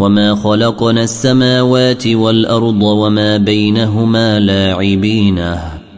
وما خلقنا السماوات والارض وما بينهما لاعبين